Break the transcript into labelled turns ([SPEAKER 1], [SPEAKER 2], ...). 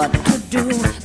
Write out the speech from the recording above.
[SPEAKER 1] what to do.